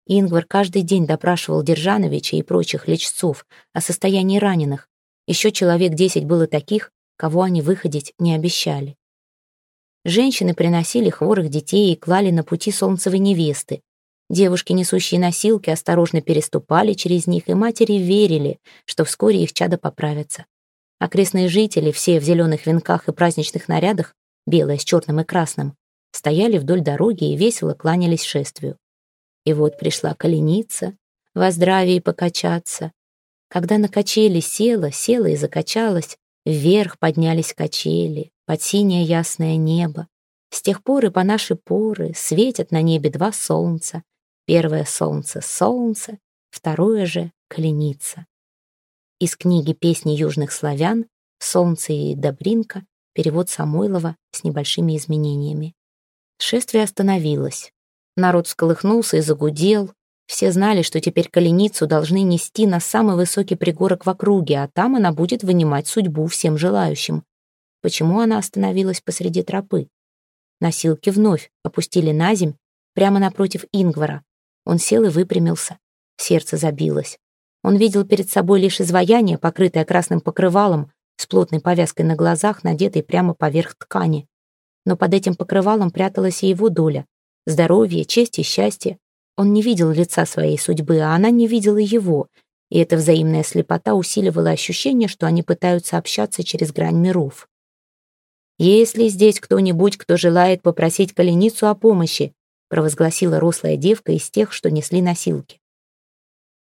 Ингвар каждый день допрашивал Держановича и прочих лечцов о состоянии раненых. Еще человек десять было таких, кого они выходить не обещали. Женщины приносили хворых детей и клали на пути солнцевой невесты. Девушки, несущие носилки, осторожно переступали через них, и матери верили, что вскоре их чада поправятся. Окрестные жители, все в зеленых венках и праздничных нарядах, белое с черным и красным, стояли вдоль дороги и весело кланялись шествию. И вот пришла коленица, во здравии покачаться. Когда на качели села, села и закачалась, вверх поднялись качели, под синее ясное небо. С тех пор и по наши поры светят на небе два солнца. Первое солнце — солнце, второе же — коленица. Из книги «Песни южных славян» «Солнце и Добринка» перевод Самойлова с небольшими изменениями. Шествие остановилось. Народ всколыхнулся и загудел. Все знали, что теперь коленицу должны нести на самый высокий пригорок в округе, а там она будет вынимать судьбу всем желающим. Почему она остановилась посреди тропы? Носилки вновь опустили на земь, прямо напротив Ингвара. Он сел и выпрямился. Сердце забилось. Он видел перед собой лишь изваяние, покрытое красным покрывалом, с плотной повязкой на глазах, надетой прямо поверх ткани. Но под этим покрывалом пряталась и его доля. Здоровье, честь и счастье. Он не видел лица своей судьбы, а она не видела его, и эта взаимная слепота усиливала ощущение, что они пытаются общаться через грань миров. «Есть ли здесь кто-нибудь, кто желает попросить коленицу о помощи?» провозгласила рослая девка из тех, что несли носилки.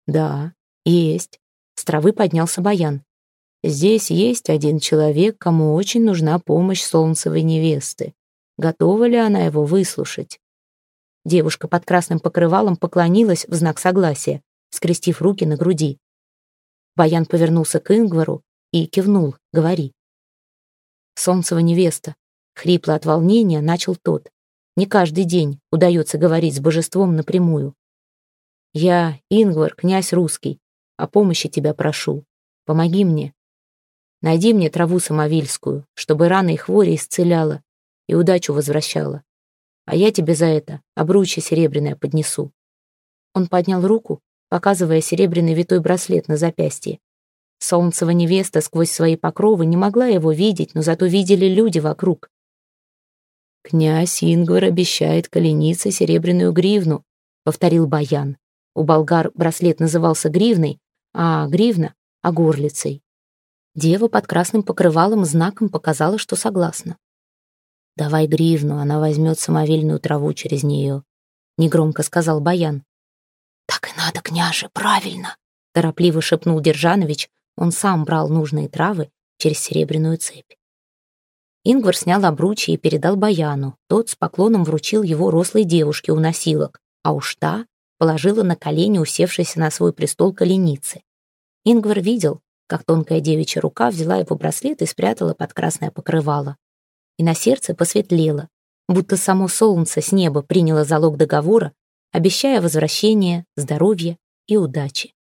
«Да, есть». С травы поднялся Баян. «Здесь есть один человек, кому очень нужна помощь солнцевой невесты. Готова ли она его выслушать?» Девушка под красным покрывалом поклонилась в знак согласия, скрестив руки на груди. Баян повернулся к Ингвару и кивнул, говори. Солнцева невеста. Хрипло от волнения начал тот. Не каждый день удается говорить с божеством напрямую. Я, Ингвар, князь русский, о помощи тебя прошу. Помоги мне. Найди мне траву самовильскую, чтобы раны и хвори исцеляла и удачу возвращала. А я тебе за это обручье серебряное поднесу. Он поднял руку, показывая серебряный витой браслет на запястье. Солнцева невеста сквозь свои покровы не могла его видеть, но зато видели люди вокруг. «Князь Ингвар обещает коленице серебряную гривну», — повторил Баян. У болгар браслет назывался гривной, а гривна — огорлицей. Дева под красным покрывалом знаком показала, что согласна. «Давай гривну, она возьмет самовильную траву через нее», — негромко сказал Баян. «Так и надо, княже, правильно», — торопливо шепнул Держанович. Он сам брал нужные травы через серебряную цепь. Ингвар снял обручи и передал Баяну. Тот с поклоном вручил его рослой девушке у носилок, а уж та положила на колени усевшейся на свой престол коленицы. Ингвар видел, как тонкая девичья рука взяла его браслет и спрятала под красное покрывало. И на сердце посветлело, будто само солнце с неба приняло залог договора, обещая возвращение, здоровья и удачи.